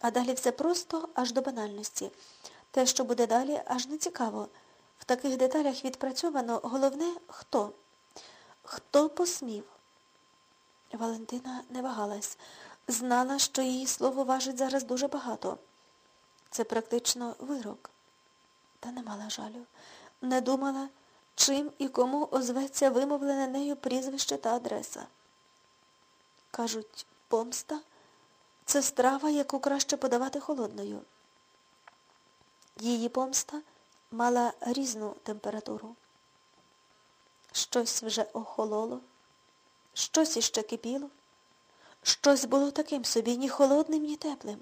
А далі все просто аж до банальності. Те, що буде далі, аж не цікаво. В таких деталях відпрацьовано головне хто. Хто посмів? Валентина не вагалась. Знала, що її слово важить зараз дуже багато. Це практично вирок. Та не мала жалю. Не думала, чим і кому озветься вимовлене нею прізвище та адреса. Кажуть, помста це страва, яку краще подавати холодною. Її помста мала різну температуру. Щось вже охололо, щось іще кипіло, щось було таким собі ні холодним, ні теплим.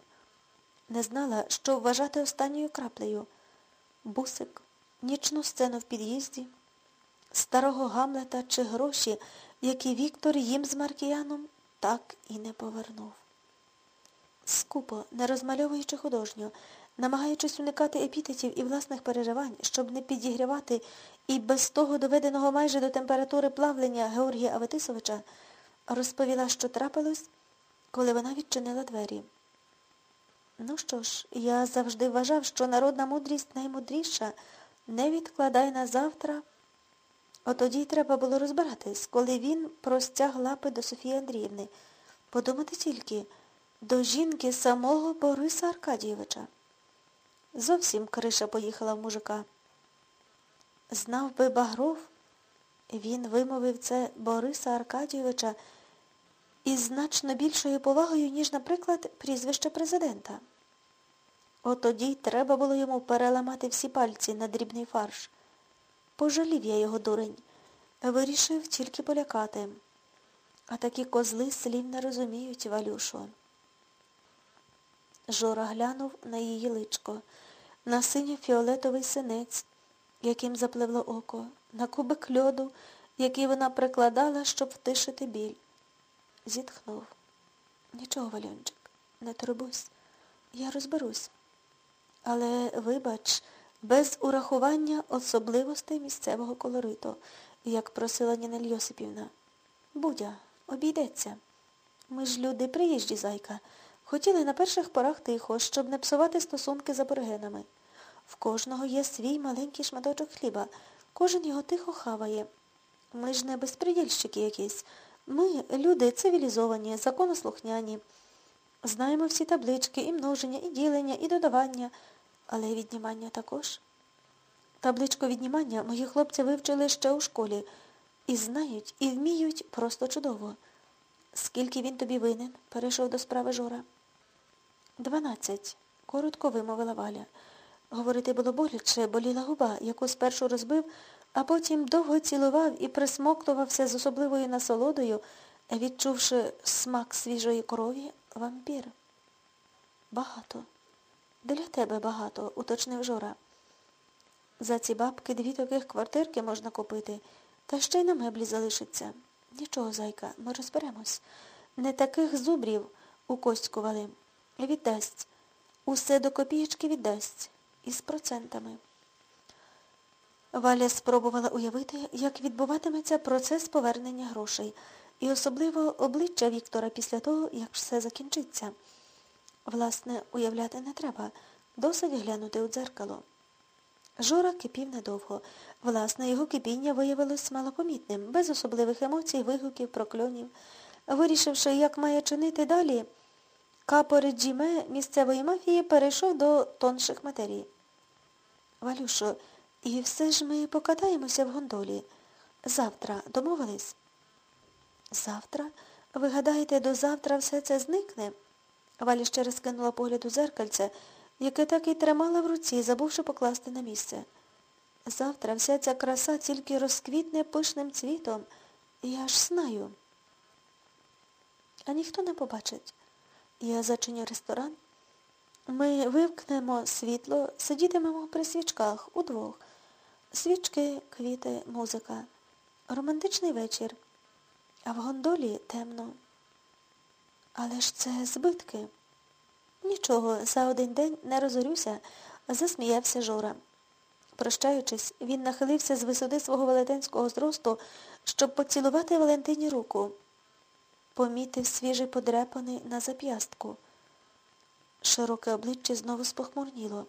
Не знала, що вважати останньою краплею. Бусик, нічну сцену в під'їзді, старого Гамлета чи гроші, які Віктор їм з Маркіяном так і не повернув. Скупо, не розмальовуючи художньо, намагаючись уникати епітетів і власних переживань, щоб не підігрівати і без того доведеного майже до температури плавлення Георгія Аветисовича, розповіла, що трапилось, коли вона відчинила двері. Ну що ж, я завжди вважав, що народна мудрість наймудріша. Не відкладай на завтра. От тоді й треба було розбиратись, коли він простяг лапи до Софії Андріївни. Подумати тільки, до жінки самого Бориса Аркадійовича. Зовсім криша поїхала в мужика. Знав би Багров, він вимовив це Бориса Аркадійовича із значно більшою повагою, ніж, наприклад, прізвище президента. От тоді й треба було йому переламати всі пальці на дрібний фарш. Пожалів я його дурень. Вирішив тільки полякати. А такі козли слів не розуміють, Валюшо. Жора глянув на її личко, на синьо-фіолетовий синець, яким запливло око, на кубик льоду, який вона прикладала, щоб втишити біль. Зітхнув. Нічого, Валюнчик, не турбуйся. Я розберусь. Але, вибач, без урахування особливостей місцевого колориту, як просила Ніна Йосипівна. Будя, обійдеться. Ми ж люди приїжджі, зайка. Хотіли на перших порах тихо, щоб не псувати стосунки з аборигенами. В кожного є свій маленький шматочок хліба. Кожен його тихо хаває. Ми ж не безпредільщики якісь. Ми, люди цивілізовані, законослухняні. Знаємо всі таблички, і множення, і ділення, і додавання, але віднімання також. Табличку віднімання мої хлопці вивчили ще у школі. І знають, і вміють просто чудово. Скільки він тобі винен? перейшов до справи Жора. Дванадцять, коротко вимовила Валя. Говорити було боляче, боліла губа, яку спершу розбив, а потім довго цілував і присмоктувався з особливою насолодою, відчувши смак свіжої крові, вампір. Багато. Для тебе багато, уточнив Жора. За ці бабки дві таких квартирки можна купити, та ще й на меблі залишиться. Нічого, зайка, ми розберемось. Не таких зубрів у Костькували. Віддасть. Усе до копієчки віддасть. Із процентами. Валя спробувала уявити, як відбуватиметься процес повернення грошей, і особливо обличчя Віктора після того, як все закінчиться. Власне, уявляти не треба. Досить глянути у дзеркало. Жора кипів недовго. Власне, його кипіння виявилось малопомітним, без особливих емоцій, вигуків, прокльонів. Вирішивши, як має чинити далі, капор Джіме місцевої мафії перейшов до тонших матерій. Валюшо, і все ж ми покатаємося в гондолі. Завтра домовились? Завтра? Ви гадаєте, до завтра все це зникне? Валя ще раз кинула погляд у зеркальце, яке так і тримала в руці, забувши покласти на місце. Завтра вся ця краса тільки розквітне пишним цвітом. Я ж знаю. А ніхто не побачить. Я зачиню ресторан. Ми вивкнемо світло, сидітимемо при свічках удвох. Свічки, квіти, музика. Романтичний вечір. А в гондолі темно. Але ж це збитки. Нічого, за один день не розорюся, засміявся Жора. Прощаючись, він нахилився з висоти свого велетенського зросту, щоб поцілувати Валентині руку. Помітив свіжий подрепаний на зап'ястку. Широке обличчя знову спохмурніло.